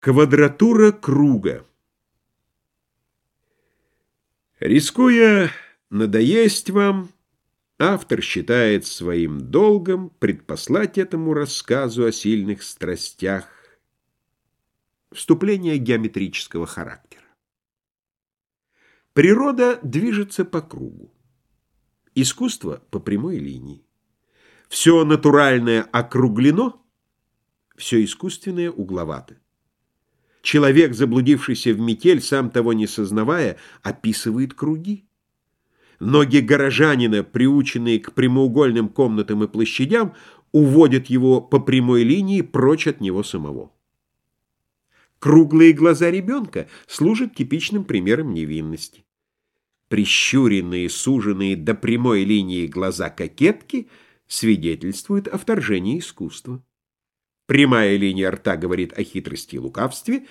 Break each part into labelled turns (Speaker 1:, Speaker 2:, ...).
Speaker 1: Квадратура круга Рискуя надоесть вам, автор считает своим долгом предпослать этому рассказу о сильных страстях вступление геометрического характера. Природа движется по кругу, искусство по прямой линии. Все натуральное округлено, все искусственное угловато. Человек, заблудившийся в метель, сам того не сознавая, описывает круги. Ноги горожанина, приученные к прямоугольным комнатам и площадям, уводят его по прямой линии прочь от него самого. Круглые глаза ребенка служат типичным примером невинности. Прищуренные, суженные до прямой линии глаза кокетки свидетельствуют о вторжении искусства. Прямая линия рта говорит о хитрости и лукавстве,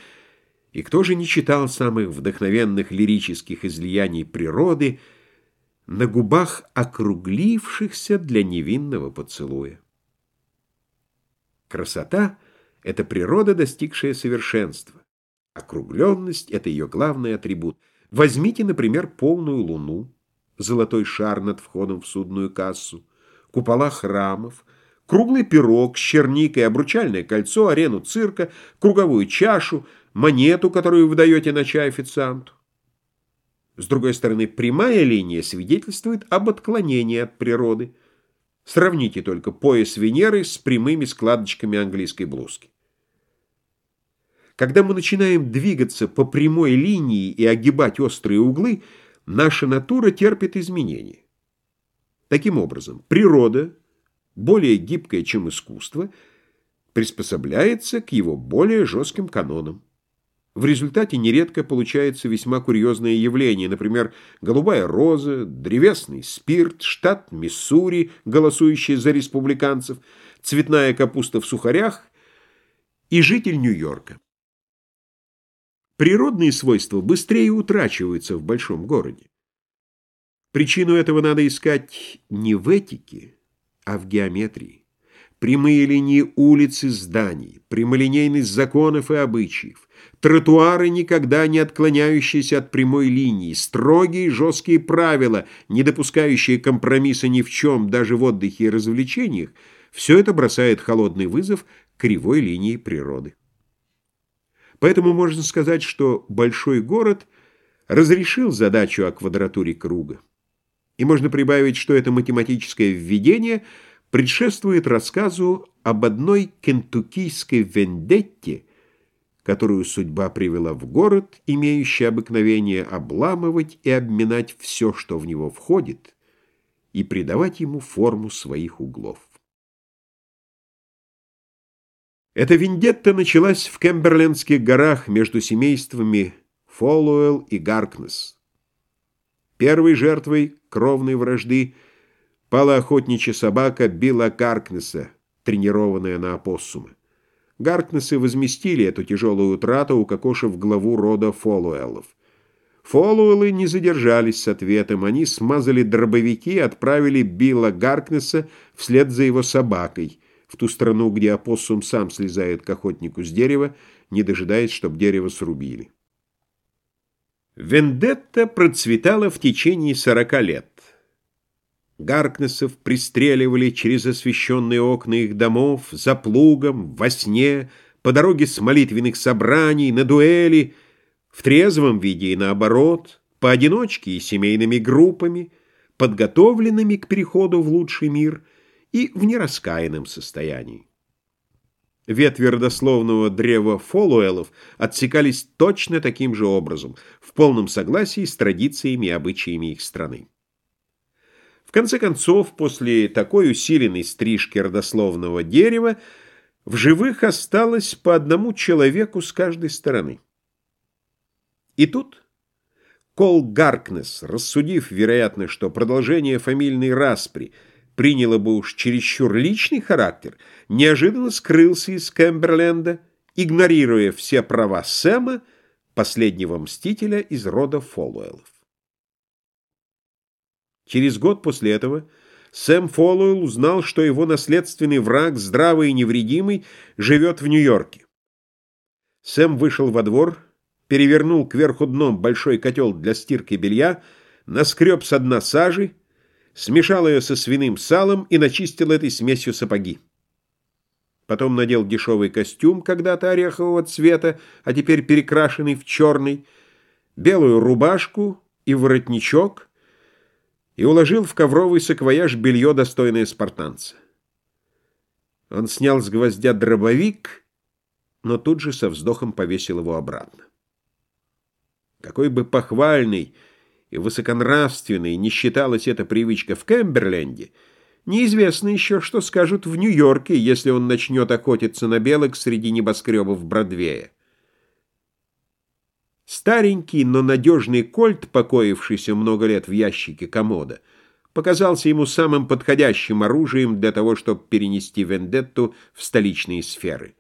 Speaker 1: и кто же не читал самых вдохновенных лирических излияний природы на губах округлившихся для невинного поцелуя? Красота — это природа, достигшая совершенства. Округленность — это ее главный атрибут. Возьмите, например, полную луну, золотой шар над входом в судную кассу, купола храмов — Круглый пирог с черникой, обручальное кольцо, арену цирка, круговую чашу, монету, которую вы даете на чай официанту. С другой стороны, прямая линия свидетельствует об отклонении от природы. Сравните только пояс Венеры с прямыми складочками английской блузки. Когда мы начинаем двигаться по прямой линии и огибать острые углы, наша натура терпит изменения. Таким образом, природа – более гибкое, чем искусство, приспособляется к его более жестким канонам. В результате нередко получается весьма курьезное явление, например, голубая роза, древесный спирт, штат Миссури, голосующий за республиканцев, цветная капуста в сухарях и житель Нью-Йорка. Природные свойства быстрее утрачиваются в большом городе. Причину этого надо искать не в этике, а в геометрии. Прямые линии улиц и зданий, прямолинейность законов и обычаев, тротуары, никогда не отклоняющиеся от прямой линии, строгие жесткие правила, не допускающие компромисса ни в чем, даже в отдыхе и развлечениях, все это бросает холодный вызов кривой линии природы. Поэтому можно сказать, что большой город разрешил задачу о квадратуре круга. И можно прибавить, что это математическое введение предшествует рассказу об одной кентуккийской вендетте, которую судьба привела в город, имеющий обыкновение обламывать и обминать все, что в него входит, и придавать ему форму своих углов. Эта вендетта началась в Кемберлендских горах между семействами Фолуэлл и Гаркнесс. Первой жертвой кровной вражды пала охотничья собака Билла Гаркнесса, тренированная на опоссумы. Гаркнессы возместили эту тяжелую утрату, укокошив главу рода Фолуэллов. Фолуэллы не задержались с ответом, они смазали дробовики и отправили Билла Гаркнесса вслед за его собакой, в ту страну, где опоссум сам слезает к охотнику с дерева, не дожидаясь, чтобы дерево срубили. Вендетта процветала в течение сорока лет. Гаркнесов пристреливали через освещенные окна их домов, за плугом, во сне, по дороге с молитвенных собраний, на дуэли, в трезвом виде и наоборот, поодиночке и семейными группами, подготовленными к переходу в лучший мир и в нераскаянном состоянии. Ветви родословного древа Фолуэлов отсекались точно таким же образом, в полном согласии с традициями и обычаями их страны. В конце концов, после такой усиленной стрижки родословного дерева, в живых осталось по одному человеку с каждой стороны. И тут Кол Гаркнес, рассудив, вероятно, что продолжение фамильной распри – приняло бы уж чересчур личный характер, неожиданно скрылся из Кэмберленда, игнорируя все права Сэма, последнего мстителя из рода Фолуэллов. Через год после этого Сэм Фолуэлл узнал, что его наследственный враг, здравый и невредимый, живет в Нью-Йорке. Сэм вышел во двор, перевернул кверху дном большой котел для стирки белья, наскреб со дна сажи, смешал ее со свиным салом и начистил этой смесью сапоги. Потом надел дешевый костюм, когда-то орехового цвета, а теперь перекрашенный в черный, белую рубашку и воротничок и уложил в ковровый саквояж белье, достойное спартанца. Он снял с гвоздя дробовик, но тут же со вздохом повесил его обратно. Какой бы похвальной и высоконравственной не считалась эта привычка в Кэмберленде, неизвестно еще, что скажут в Нью-Йорке, если он начнет охотиться на белок среди небоскребов Бродвея. Старенький, но надежный кольт, покоившийся много лет в ящике комода, показался ему самым подходящим оружием для того, чтобы перенести вендетту в столичные сферы.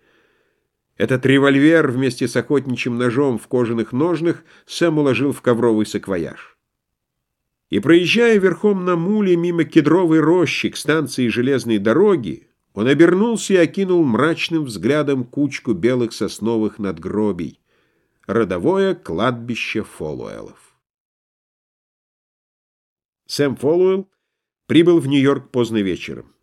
Speaker 1: Этот револьвер вместе с охотничьим ножом в кожаных ножнах Сэм уложил в ковровый саквояж. И проезжая верхом на муле мимо кедровой рощи к станции железной дороги, он обернулся и окинул мрачным взглядом кучку белых сосновых надгробий, родовое кладбище Фолуэлов. Сэм Фолуэлл прибыл в Нью-Йорк поздно вечером.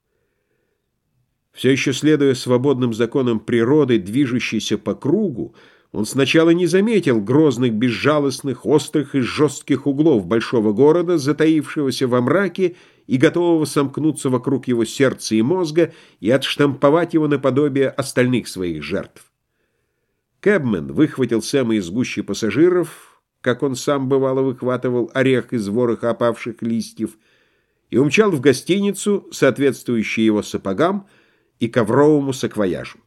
Speaker 1: Все еще следуя свободным законам природы, движущейся по кругу, он сначала не заметил грозных, безжалостных, острых и жестких углов большого города, затаившегося во мраке и готового сомкнуться вокруг его сердца и мозга и отштамповать его наподобие остальных своих жертв. Кэбмен выхватил Сэма из гущи пассажиров, как он сам бывало выхватывал орех из вороха опавших листьев, и умчал в гостиницу, соответствующую его сапогам, и ковровому саквояжу.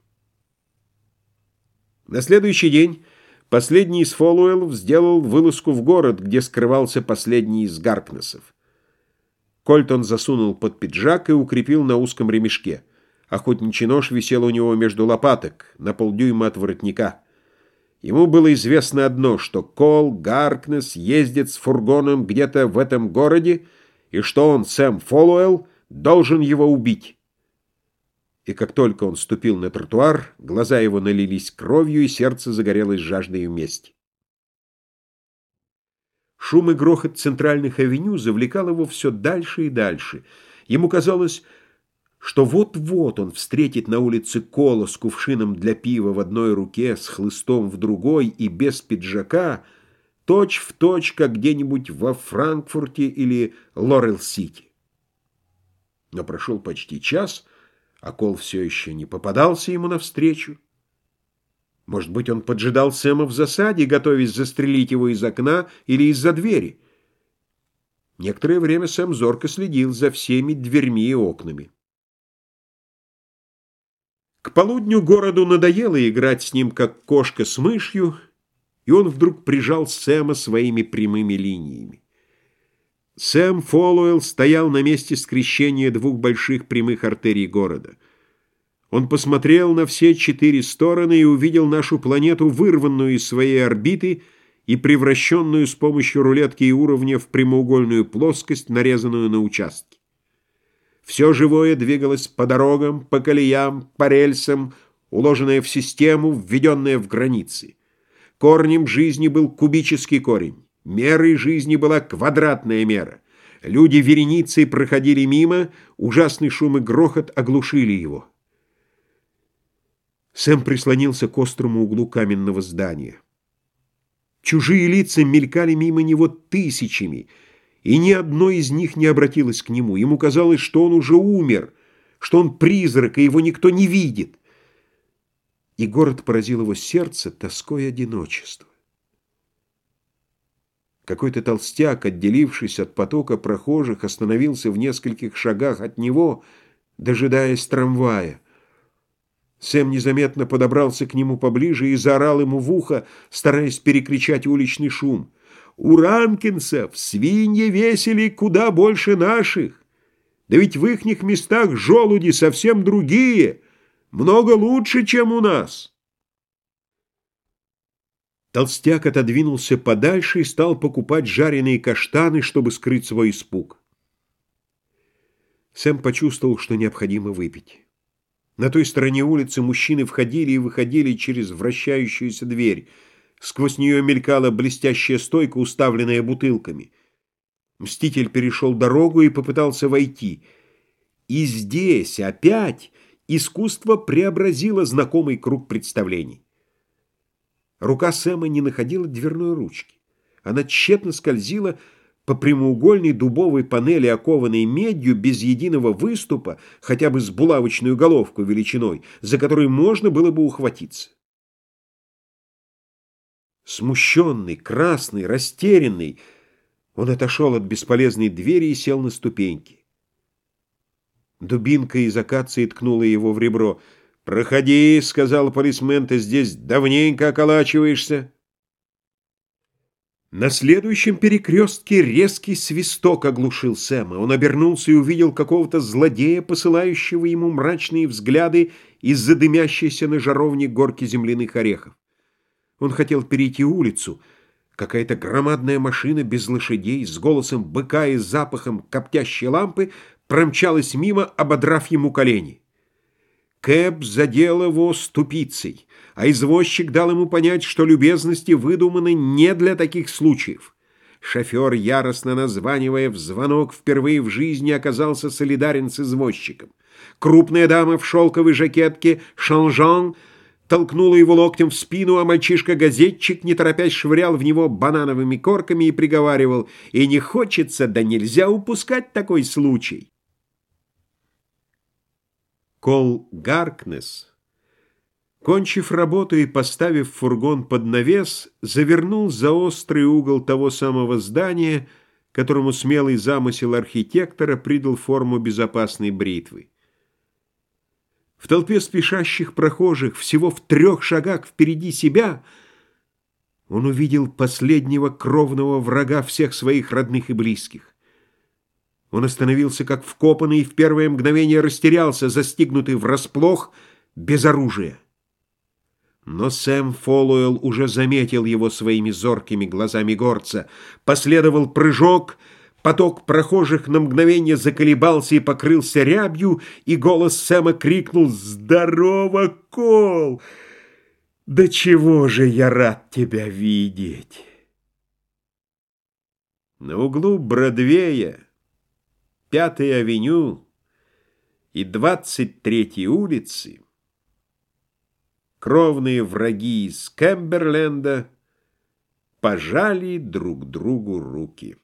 Speaker 1: На следующий день последний из Фолуэллов сделал вылазку в город, где скрывался последний из Гаркнесов. Кольт он засунул под пиджак и укрепил на узком ремешке. Охотничий нож висел у него между лопаток, на полдюйма от воротника. Ему было известно одно, что Кол Гаркнес ездит с фургоном где-то в этом городе, и что он, Сэм Фолуэлл, должен его убить и как только он ступил на тротуар, глаза его налились кровью, и сердце загорелось жаждой мести. Шум и грохот центральных авеню завлекал его все дальше и дальше. Ему казалось, что вот-вот он встретит на улице Кола с кувшином для пива в одной руке, с хлыстом в другой и без пиджака, точь в точь, как где-нибудь во Франкфурте или Лорел-Сити. Но прошел почти час — а Кол все еще не попадался ему навстречу. Может быть, он поджидал Сэма в засаде, готовясь застрелить его из окна или из-за двери. Некоторое время Сэм зорко следил за всеми дверьми и окнами. К полудню городу надоело играть с ним, как кошка с мышью, и он вдруг прижал Сэма своими прямыми линиями. Сэм Фолуэлл стоял на месте скрещения двух больших прямых артерий города. Он посмотрел на все четыре стороны и увидел нашу планету, вырванную из своей орбиты и превращенную с помощью рулетки и уровня в прямоугольную плоскость, нарезанную на участки. Все живое двигалось по дорогам, по колеям, по рельсам, уложенное в систему, введенное в границы. Корнем жизни был кубический корень. Мерой жизни была квадратная мера. Люди вереницей проходили мимо, ужасный шум и грохот оглушили его. Сэм прислонился к острому углу каменного здания. Чужие лица мелькали мимо него тысячами, и ни одно из них не обратилось к нему. Ему казалось, что он уже умер, что он призрак, и его никто не видит. И город поразил его сердце тоской одиночества. Какой-то толстяк, отделившись от потока прохожих, остановился в нескольких шагах от него, дожидаясь трамвая. Сэм незаметно подобрался к нему поближе и заорал ему в ухо, стараясь перекричать уличный шум. «У Ранкинсов свиньи весили куда больше наших. Да ведь в ихних местах желуди совсем другие, много лучше, чем у нас». Толстяк отодвинулся подальше и стал покупать жареные каштаны, чтобы скрыть свой испуг. Сэм почувствовал, что необходимо выпить. На той стороне улицы мужчины входили и выходили через вращающуюся дверь. Сквозь нее мелькала блестящая стойка, уставленная бутылками. Мститель перешел дорогу и попытался войти. И здесь опять искусство преобразило знакомый круг представлений. Рука Сэма не находила дверной ручки. Она тщетно скользила по прямоугольной дубовой панели, окованной медью, без единого выступа, хотя бы с булавочную головку величиной, за которой можно было бы ухватиться. Смущенный, красный, растерянный, он отошел от бесполезной двери и сел на ступеньки. Дубинка из акации ткнула его в ребро. «Проходи», — сказал полисмен, — «ты здесь давненько околачиваешься». На следующем перекрестке резкий свисток оглушил Сэма. Он обернулся и увидел какого-то злодея, посылающего ему мрачные взгляды из-за дымящейся на жаровне горки земляных орехов. Он хотел перейти улицу. Какая-то громадная машина без лошадей, с голосом быка и запахом коптящей лампы промчалась мимо, ободрав ему колени. Кэб задел его ступицей, а извозчик дал ему понять, что любезности выдуманы не для таких случаев. Шофер, яростно названивая в звонок, впервые в жизни оказался солидарен с извозчиком. Крупная дама в шелковой жакетке «Шанжан» толкнула его локтем в спину, а мальчишка-газетчик, не торопясь, швырял в него банановыми корками и приговаривал «И не хочется, да нельзя упускать такой случай». Кол Гаркнес, кончив работу и поставив фургон под навес, завернул за острый угол того самого здания, которому смелый замысел архитектора придал форму безопасной бритвы. В толпе спешащих прохожих, всего в трех шагах впереди себя, он увидел последнего кровного врага всех своих родных и близких. Он остановился как вкопанный и в первое мгновение растерялся, застигнутый врасплох, без оружия. Но Сэм Фолуэлл уже заметил его своими зоркими глазами горца. Последовал прыжок, поток прохожих на мгновение заколебался и покрылся рябью, и голос Сэма крикнул «Здорово, Кол! Да чего же я рад тебя видеть!» На углу Бродвея Пятой авеню и двадцать третьей улицы кровные враги из Кэмберленда пожали друг другу руки.